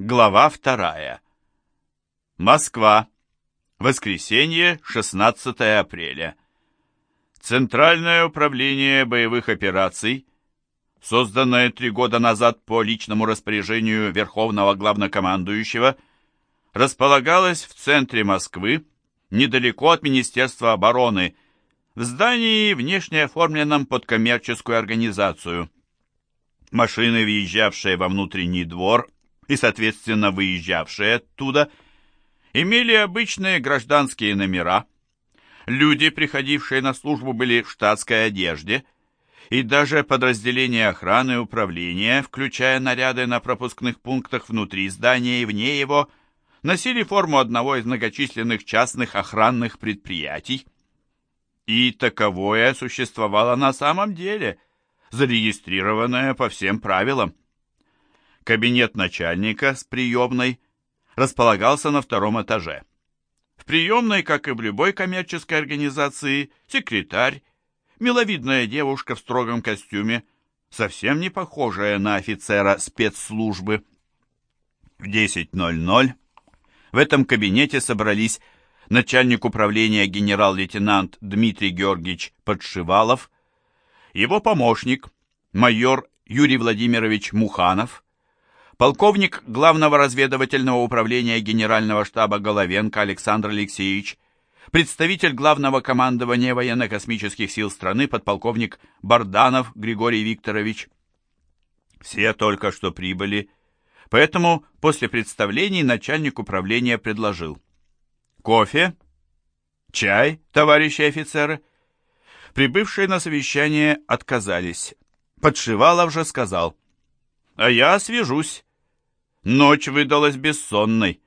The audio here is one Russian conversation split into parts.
Глава вторая. Москва. Воскресенье, 16 апреля. Центральное управление боевых операций, созданное три года назад по личному распоряжению Верховного Главнокомандующего, располагалось в центре Москвы, недалеко от Министерства обороны, в здании, внешне оформленном под коммерческую организацию. Машины, въезжавшие во внутренний двор, и, соответственно, выезжавшие оттуда, имели обычные гражданские номера. Люди, приходившие на службу, были в штатской одежде, и даже подразделения охраны и управления, включая наряды на пропускных пунктах внутри здания и вне его, носили форму одного из многочисленных частных охранных предприятий. И таковое существовало на самом деле, зарегистрированное по всем правилам. Кабинет начальника с приемной располагался на втором этаже. В приемной, как и в любой коммерческой организации, секретарь, миловидная девушка в строгом костюме, совсем не похожая на офицера спецслужбы. В 10.00 в этом кабинете собрались начальник управления генерал-лейтенант Дмитрий Георгиевич Подшивалов, его помощник, майор Юрий Владимирович Муханов, полковник Главного разведывательного управления Генерального штаба Головенко Александр Алексеевич, представитель Главного командования военно-космических сил страны подполковник Барданов Григорий Викторович. Все только что прибыли, поэтому после представлений начальник управления предложил. «Кофе? Чай, товарищи офицеры?» Прибывшие на совещание отказались. Подшивалов же сказал – а я освежусь. Ночь выдалась бессонной.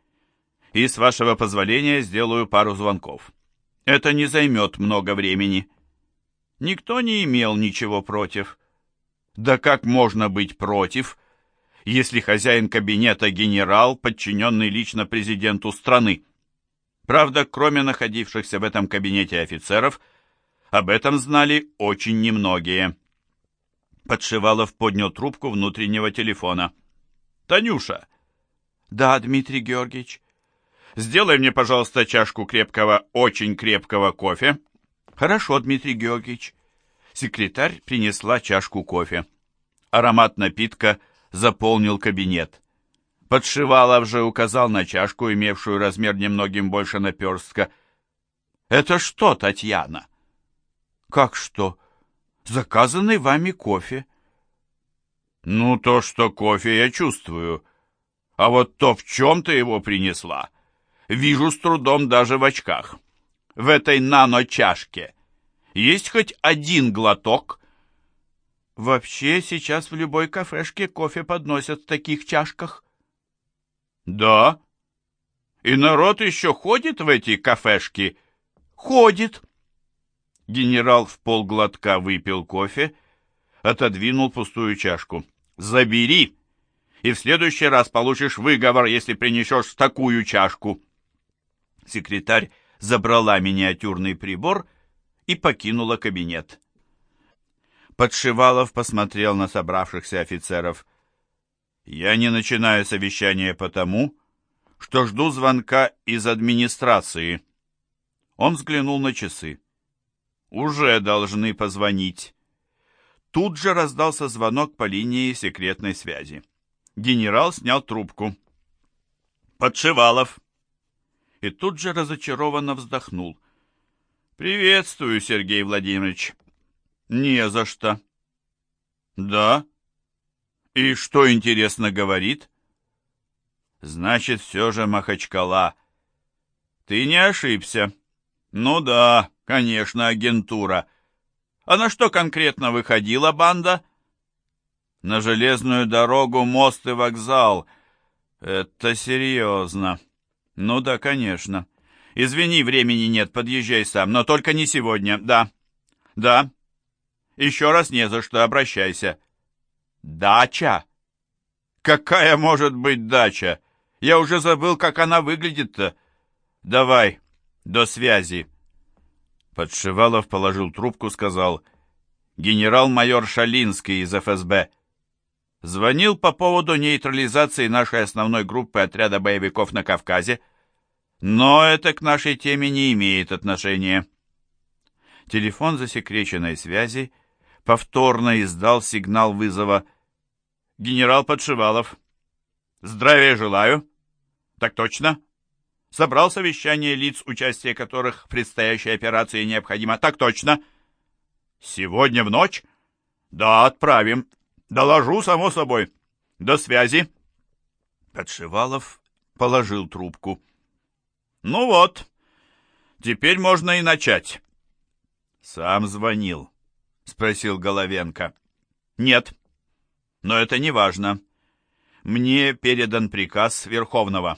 И, с вашего позволения, сделаю пару звонков. Это не займет много времени. Никто не имел ничего против. Да как можно быть против, если хозяин кабинета генерал, подчиненный лично президенту страны? Правда, кроме находившихся в этом кабинете офицеров, об этом знали очень немногие. Подшивалов поднял трубку внутреннего телефона. «Танюша!» «Да, Дмитрий Георгиевич?» «Сделай мне, пожалуйста, чашку крепкого, очень крепкого кофе». «Хорошо, Дмитрий Георгиевич». Секретарь принесла чашку кофе. Аромат напитка заполнил кабинет. Подшивалов же указал на чашку, имевшую размер немногим больше наперстка. «Это что, Татьяна?» «Как что?» заказанный вами кофе». «Ну, то, что кофе, я чувствую. А вот то, в чем ты его принесла, вижу с трудом даже в очках. В этой нано-чашке есть хоть один глоток?» «Вообще, сейчас в любой кафешке кофе подносят в таких чашках». «Да? И народ еще ходит в эти кафешки?» «Ходит», Генерал в полглотка выпил кофе, отодвинул пустую чашку. «Забери, и в следующий раз получишь выговор, если принесешь такую чашку». Секретарь забрала миниатюрный прибор и покинула кабинет. Подшивалов посмотрел на собравшихся офицеров. «Я не начинаю совещание потому, что жду звонка из администрации». Он взглянул на часы. «Уже должны позвонить». Тут же раздался звонок по линии секретной связи. Генерал снял трубку. «Подшивалов». И тут же разочарованно вздохнул. «Приветствую, Сергей Владимирович». «Не за что». «Да? И что, интересно, говорит?» «Значит, все же Махачкала». «Ты не ошибся». «Ну да, Конечно, агентура. А на что конкретно выходила банда? На железную дорогу, мост и вокзал. Это серьезно. Ну да, конечно. Извини, времени нет, подъезжай сам, но только не сегодня. Да, да. Еще раз не за что, обращайся. Дача? Какая может быть дача? Я уже забыл, как она выглядит-то. Давай, до связи. Звонил по поводу нейтрализации нашей основной группы отряда боевиков на Кавказе, но это к нашей теме не имеет отношения. Телефон засекреченной связи повторно издал сигнал вызова «Генерал Подшивалов». «Здравия желаю». «Так точно». «Собрал совещание лиц, участие которых в предстоящей операции необходимо». «Так точно». «Сегодня в ночь?» «Да, отправим. Доложу, само собой. До связи». Подшивалов положил трубку. «Ну вот, теперь можно и начать». «Сам звонил», — спросил Головенко. «Нет, но это не важно. Мне передан приказ Верховного.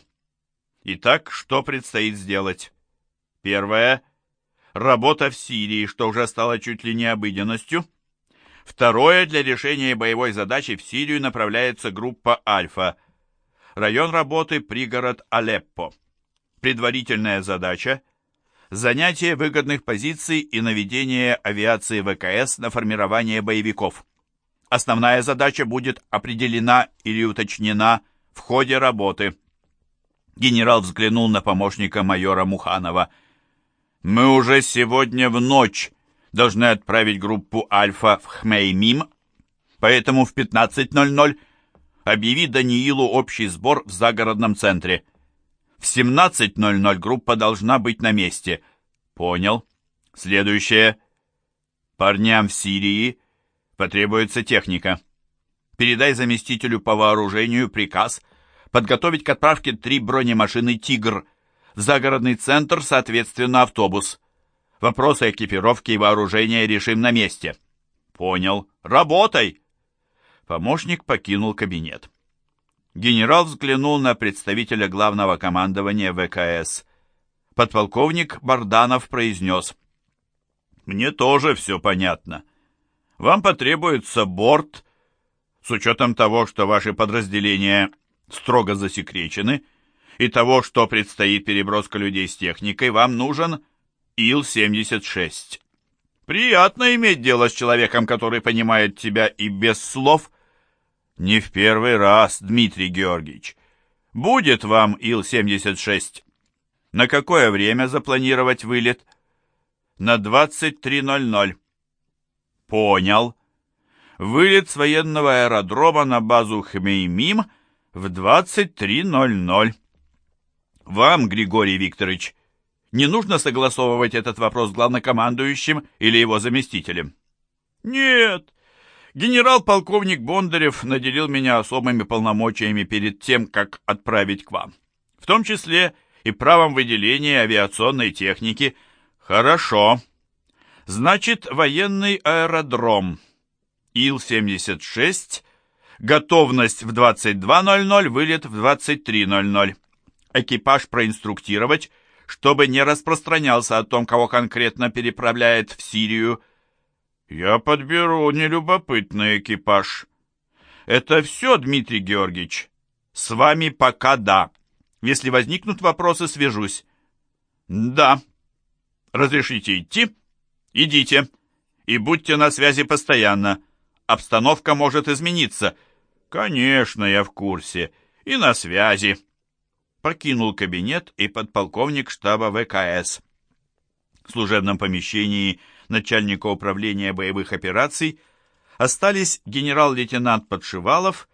Итак, что предстоит сделать? Первое — работа в Сирии, что уже стало чуть ли не обыденностью. Второе — для решения боевой задачи в Сирию направляется группа «Альфа». Район работы — пригород Алеппо. Предварительная задача – занятие выгодных позиций и наведение авиации ВКС на формирование боевиков. Основная задача будет определена или уточнена в ходе работы. Генерал взглянул на помощника майора Муханова. «Мы уже сегодня в ночь должны отправить группу «Альфа» в Хмеймим, поэтому в 15.00 объяви Даниилу общий сбор в загородном центре». В 17.00 группа должна быть на месте. Понял. Следующее. Парням в Сирии потребуется техника. Передай заместителю по вооружению приказ подготовить к отправке три бронемашины «Тигр», в загородный центр, соответственно, автобус. Вопросы экипировки и вооружения решим на месте. Понял. Работай! Помощник покинул кабинет. Генерал взглянул на представителя главного командования ВКС. Подполковник Барданов произнес. «Мне тоже все понятно. Вам потребуется борт, с учетом того, что ваши подразделения строго засекречены, и того, что предстоит переброска людей с техникой, вам нужен Ил-76. Приятно иметь дело с человеком, который понимает тебя и без слов – не в первый раз, Дмитрий Георгиевич. Будет вам Ил-76. На какое время запланировать вылет? На 23.00. Понял. Вылет с военного аэродрома на базу Хмеймим в 23.00. Вам, Григорий Викторович, не нужно согласовывать этот вопрос с главнокомандующим или его заместителем? Нет, Генерал-полковник Бондарев наделил меня особыми полномочиями перед тем, как отправить к вам. В том числе и правом выделения авиационной техники. Хорошо. Значит, военный аэродром. Ил-76. Готовность в 22.00, вылет в 23.00. Экипаж проинструктировать, чтобы не распространялся о том, кого конкретно переправляет в Сирию, «Я подберу нелюбопытный экипаж». «Это все, Дмитрий Георгиевич. С вами пока да. Если возникнут вопросы, свяжусь». «Да». «Разрешите идти?» «Идите. И будьте на связи постоянно. Обстановка может измениться». «Конечно, я в курсе. И на связи». Покинул кабинет и подполковник штаба ВКС. В служебном помещении начальника управления боевых операций, остались генерал-лейтенант Подшивалов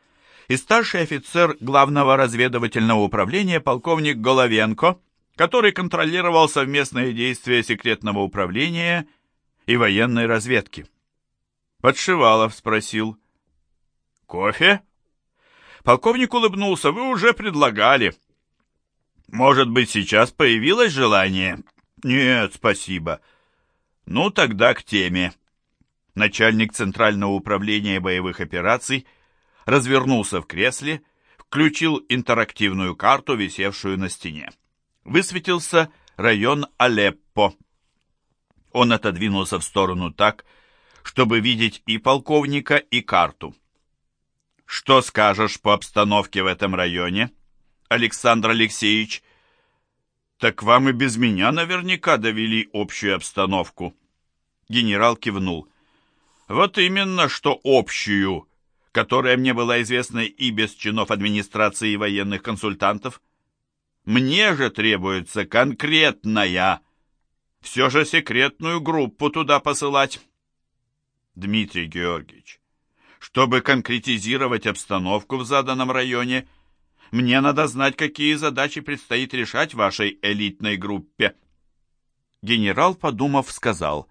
и старший офицер главного разведывательного управления полковник Головенко, который контролировал совместные действия секретного управления и военной разведки. Подшивалов спросил. «Кофе?» Полковник улыбнулся. «Вы уже предлагали». «Может быть, сейчас появилось желание?» «Нет, спасибо. Ну, тогда к теме. Начальник Центрального управления боевых операций развернулся в кресле, включил интерактивную карту, висевшую на стене. Высветился район Алеппо. Он отодвинулся в сторону так, чтобы видеть и полковника, и карту. «Что скажешь по обстановке в этом районе, Александр Алексеевич?» «Так вам и без меня наверняка довели общую обстановку». Генерал кивнул. «Вот именно, что общую. которая мне была известна и без чинов администрации и военных консультантов. Мне же требуется конкретная, все же секретную группу туда посылать. Дмитрий Георгиевич, чтобы конкретизировать обстановку в заданном районе, мне надо знать, какие задачи предстоит решать вашей элитной группе. Генерал, подумав, сказал,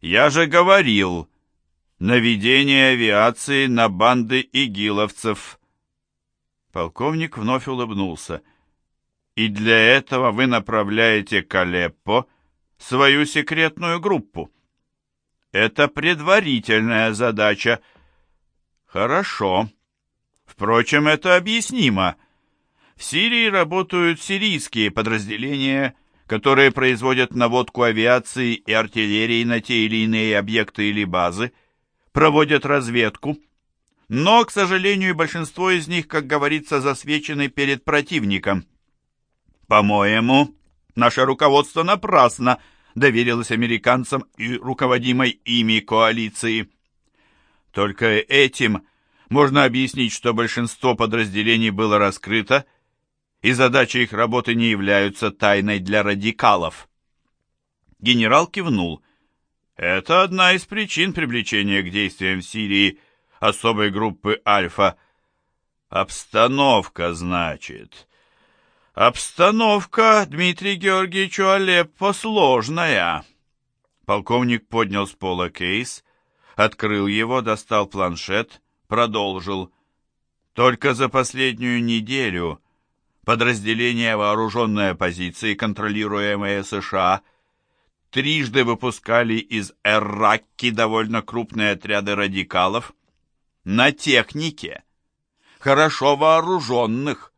«Я же говорил, наведение авиации на банды игиловцев». Полковник вновь улыбнулся. «И для этого вы направляете к Алеппо свою секретную группу?» Это предварительная задача. Хорошо. Впрочем, это объяснимо. В Сирии работают сирийские подразделения, которые производят наводку авиации и артиллерии на те или иные объекты или базы, проводят разведку. Но, к сожалению, большинство из них, как говорится, засвечены перед противником. По-моему, наше руководство напрасно доверилась американцам и руководимой ими коалиции. Только этим можно объяснить, что большинство подразделений было раскрыто, и задачи их работы не являются тайной для радикалов. Генерал кивнул. Это одна из причин привлечения к действиям в Сирии особой группы «Альфа». Обстановка, значит. «Обстановка, Дмитрий Георгиевич, Алеппо сложная». Полковник поднял с пола кейс, открыл его, достал планшет, продолжил. «Только за последнюю неделю подразделения вооруженной оппозиции, контролируемые США, трижды выпускали из Эрракки довольно крупные отряды радикалов на технике, хорошо вооруженных,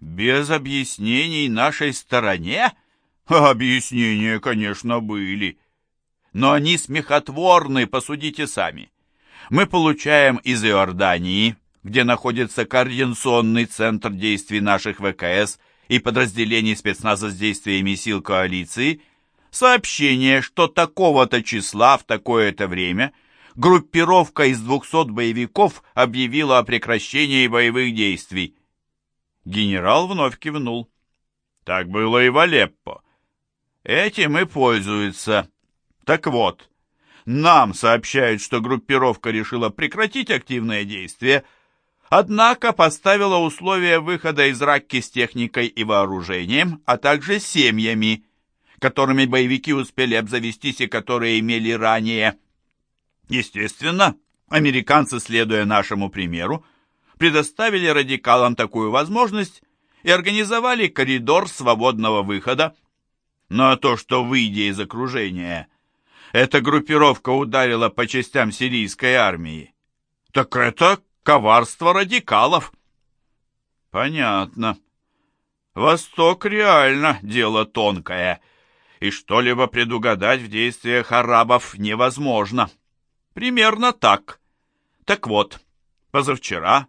без объяснений нашей стороне? Объяснения, конечно, были. Но они смехотворны, посудите сами. Мы получаем из Иордании, где находится координационный центр действий наших ВКС и подразделений спецназа с действиями сил коалиции, сообщение, что такого-то числа в такое-то время группировка из 200 боевиков объявила о прекращении боевых действий. Генерал вновь кивнул. Так было и в Алеппо. Этим и пользуется. Так вот, нам сообщают, что группировка решила прекратить активные действия, однако поставила условия выхода из Ракки с техникой и вооружением, а также семьями, которыми боевики успели обзавестись и которые имели ранее. Естественно, американцы, следуя нашему примеру, предоставили радикалам такую возможность и организовали коридор свободного выхода. Но то, что, выйдя из окружения, эта группировка ударила по частям сирийской армии, так это коварство радикалов. Понятно. Восток реально дело тонкое, и что-либо предугадать в действиях арабов невозможно. Примерно так. Так вот, позавчера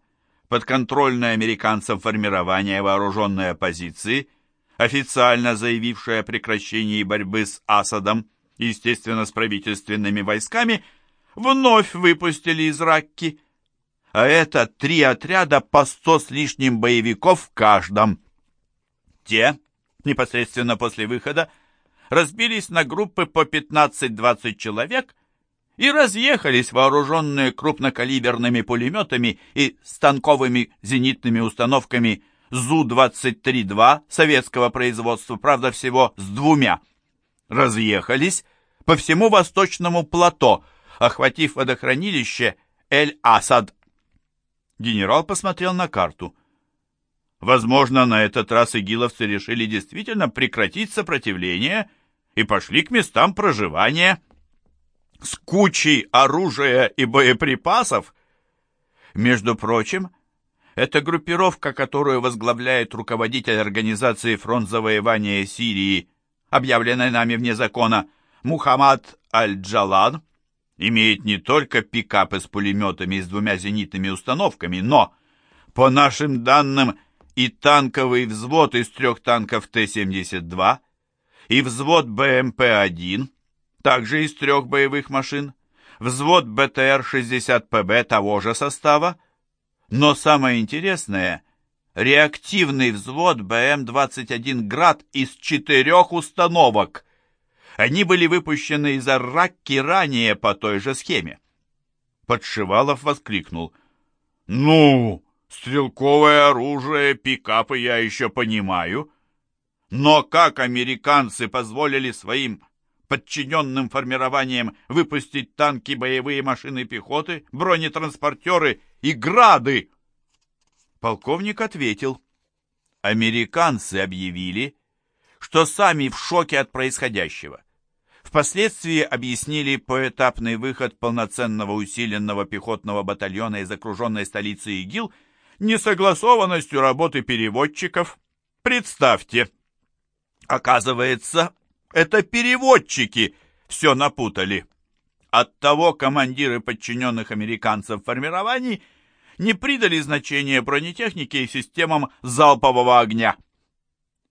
подконтрольное американцам формирование вооруженной оппозиции, официально заявившее о прекращении борьбы с Асадом, естественно, с правительственными войсками, вновь выпустили из Ракки. А это три отряда по сто с лишним боевиков в каждом. Те, непосредственно после выхода, разбились на группы по 15-20 человек и разъехались вооруженные крупнокалиберными пулеметами и станковыми зенитными установками ЗУ-23-2 советского производства, правда, всего с двумя. Разъехались по всему восточному плато, охватив водохранилище Эль-Асад. Генерал посмотрел на карту. Возможно, на этот раз игиловцы решили действительно прекратить сопротивление и пошли к местам проживания с кучей оружия и боеприпасов. Между прочим, это группировка, которую возглавляет руководитель организации «Фронт завоевания Сирии», объявленной нами вне закона, Мухаммад Аль-Джалан, имеет не только пикапы с пулеметами и с двумя зенитными установками, но, по нашим данным, и танковый взвод из трех танков Т-72, и взвод БМП-1, также из трех боевых машин, взвод БТР-60ПБ того же состава, но самое интересное – реактивный взвод БМ-21 «Град» из четырех установок. Они были выпущены из Арракки ранее по той же схеме. Подшивалов воскликнул. «Ну, стрелковое оружие, пикапы я еще понимаю, но как американцы позволили своим подчиненным формированием выпустить танки, боевые машины пехоты, бронетранспортеры и грады? Полковник ответил. Американцы объявили, что сами в шоке от происходящего. Впоследствии объяснили поэтапный выход полноценного усиленного пехотного батальона из окруженной столицы ИГИЛ несогласованностью работы переводчиков. Представьте, оказывается, это переводчики все напутали. Оттого командиры подчиненных американцев формирований не придали значения бронетехнике и системам залпового огня.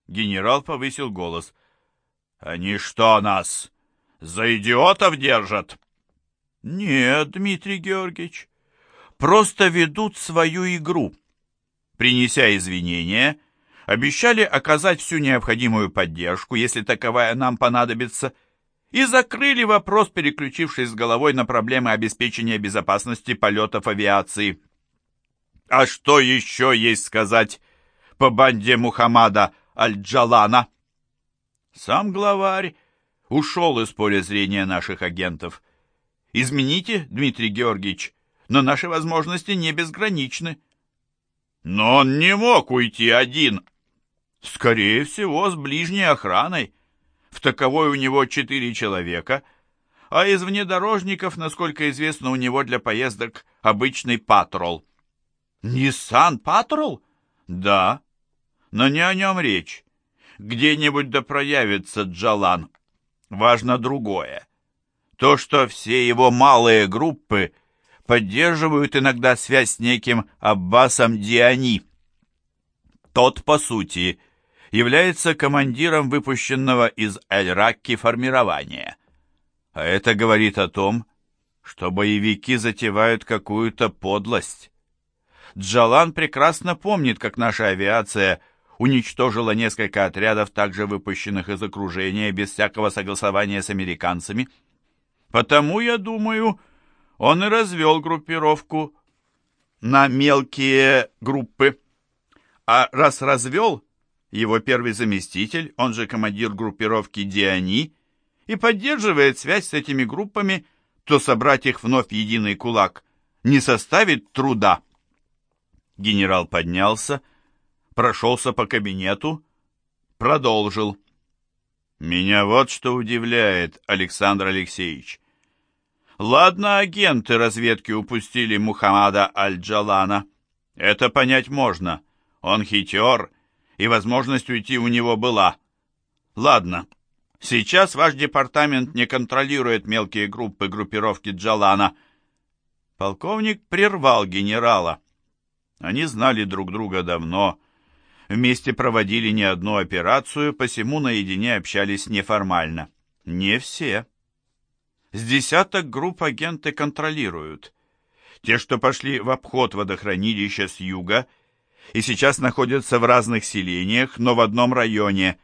Генерал повысил голос. «Они что нас, за идиотов держат?» «Нет, Дмитрий Георгиевич, просто ведут свою игру». Принеся извинения, обещали оказать всю необходимую поддержку, если таковая нам понадобится, и закрыли вопрос, переключившись с головой на проблемы обеспечения безопасности полетов авиации. А что еще есть сказать по банде Мухаммада Аль-Джалана? Сам главарь ушел из поля зрения наших агентов. Измените, Дмитрий Георгиевич, но наши возможности не безграничны. Но он не мог уйти один, Скорее всего, с ближней охраной. В таковой у него четыре человека, а из внедорожников, насколько известно, у него для поездок обычный патрол. Ниссан Патрол? Да, но не о нем речь. Где-нибудь да проявится Джалан. Важно другое. То, что все его малые группы поддерживают иногда связь с неким Аббасом Диани. Тот, по сути, является командиром выпущенного из Эль-Ракки формирования. А это говорит о том, что боевики затевают какую-то подлость. Джалан прекрасно помнит, как наша авиация уничтожила несколько отрядов, также выпущенных из окружения, без всякого согласования с американцами. Потому, я думаю, он и развел группировку на мелкие группы. А раз развел, его первый заместитель, он же командир группировки Диани, и поддерживает связь с этими группами, то собрать их вновь в единый кулак не составит труда. Генерал поднялся, прошелся по кабинету, продолжил. «Меня вот что удивляет, Александр Алексеевич. Ладно, агенты разведки упустили Мухаммада Аль-Джалана. Это понять можно. Он хитер и возможность уйти у него была. Ладно, сейчас ваш департамент не контролирует мелкие группы группировки Джалана. Полковник прервал генерала. Они знали друг друга давно, вместе проводили не одну операцию, посему наедине общались неформально. Не все. С десяток групп агенты контролируют. Те, что пошли в обход водохранилища с юга – и сейчас находятся в разных селениях, но в одном районе,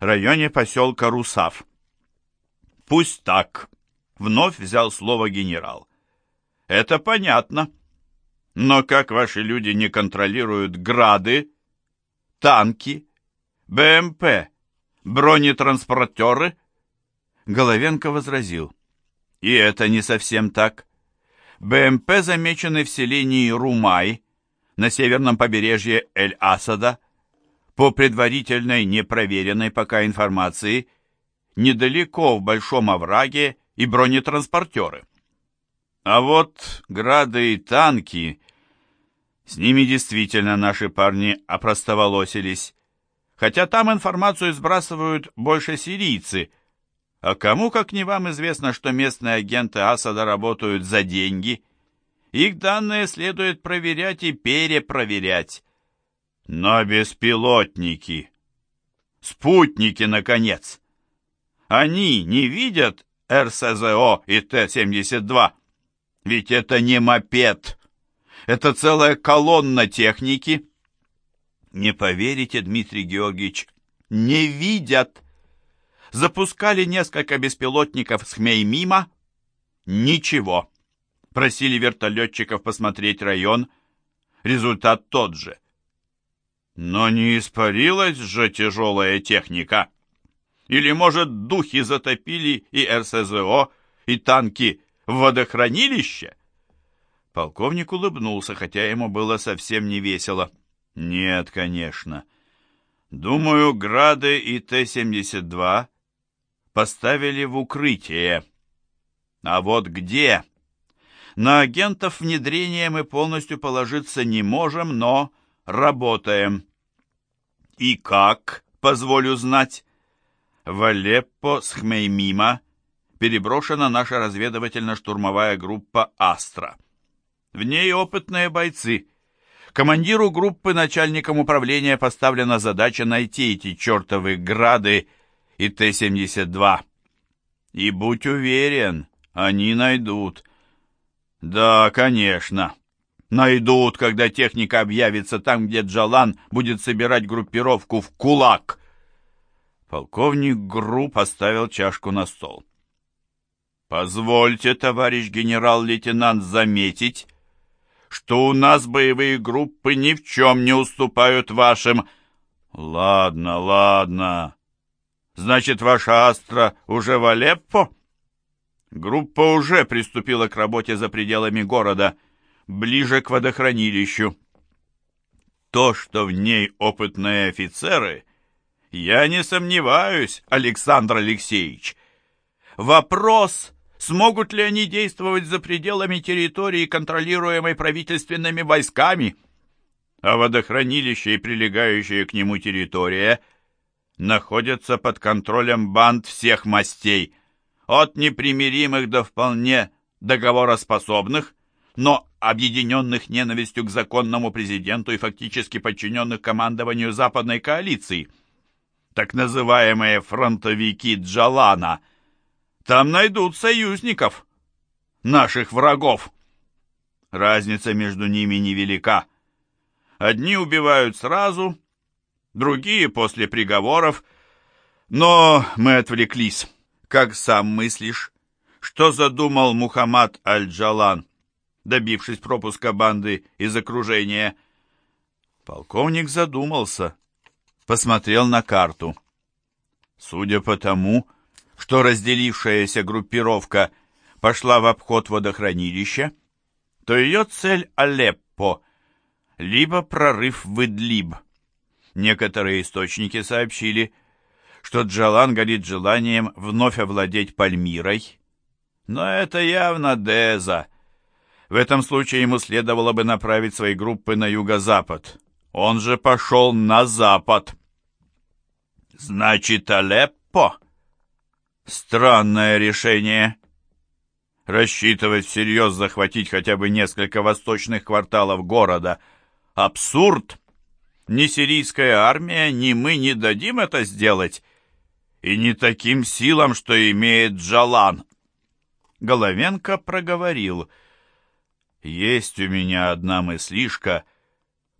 районе поселка Русав. «Пусть так», — вновь взял слово генерал. «Это понятно. Но как ваши люди не контролируют грады, танки, БМП, бронетранспортеры?» Головенко возразил. «И это не совсем так. БМП замечены в селении Румай, на северном побережье Эль-Асада, по предварительной непроверенной пока информации, недалеко в Большом овраге и бронетранспортеры. А вот грады и танки, с ними действительно наши парни опростоволосились, хотя там информацию сбрасывают больше сирийцы, а кому, как не вам, известно, что местные агенты Асада работают за деньги – их данные следует проверять и перепроверять. Но беспилотники, спутники, наконец, они не видят РСЗО и Т-72, Ведь это не мопед. Это целая колонна техники. Не поверите, Дмитрий Георгиевич, не видят. Запускали несколько беспилотников с Хмеймима. Ничего. Просили вертолетчиков посмотреть район. Результат тот же. Но не испарилась же тяжелая техника. Или, может, духи затопили и РСЗО, и танки в водохранилище? Полковник улыбнулся, хотя ему было совсем не весело. Нет, конечно. Думаю, Грады и Т-72 поставили в укрытие. А вот где? На агентов внедрения мы полностью положиться не можем, но работаем. И как, позволю знать? В Алеппо с Хмеймима переброшена наша разведывательно-штурмовая группа «Астра». В ней опытные бойцы. Командиру группы начальником управления поставлена задача найти эти чертовы грады и Т-72. И будь уверен, они найдут. Да, конечно. Найдут, когда техника объявится там, где Джалан будет собирать группировку в кулак. Полковник Гру поставил чашку на стол. «Позвольте, товарищ генерал-лейтенант, заметить, что у нас боевые группы ни в чем не уступают вашим...» «Ладно, ладно. Значит, ваша Астра уже в Алеппо?» Группа уже приступила к работе за пределами города, ближе к водохранилищу. То, что в ней опытные офицеры я не сомневаюсь, Александр Алексеевич. Вопрос, смогут ли они действовать за пределами территории, контролируемой правительственными войсками? А водохранилище и прилегающая к нему территория находятся под контролем банд всех мастей, от непримиримых до вполне договороспособных, но объединенных ненавистью к законному президенту и фактически подчиненных командованию западной коалиции – так называемые фронтовики Джалана. Там найдут союзников, наших врагов. Разница между ними невелика. Одни убивают сразу, другие после приговоров. Но мы отвлеклись. Как сам мыслишь, что задумал Мухаммад Аль-Джалан, добившись пропуска банды из окружения? Полковник задумался посмотрел на карту. Судя по тому, что разделившаяся группировка пошла в обход водохранилища, то ее цель Алеппо, либо прорыв в Идлиб. Некоторые источники сообщили, что Джалан горит желанием вновь овладеть Пальмирой. Но это явно Деза. В этом случае ему следовало бы направить свои группы на юго-запад. Он же пошел на запад. Значит, Алеппо? Странное решение. Рассчитывать всерьез захватить хотя бы несколько восточных кварталов города. Абсурд! Ни сирийская армия, ни мы не дадим это сделать. И не таким силам, что имеет Джалан. Головенко проговорил. Есть у меня одна мыслишка,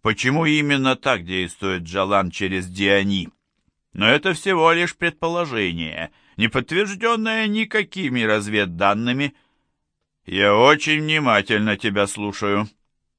Почему именно так действует Джалан через Диани? Но это всего лишь предположение, не подтвержденное никакими разведданными. Я очень внимательно тебя слушаю.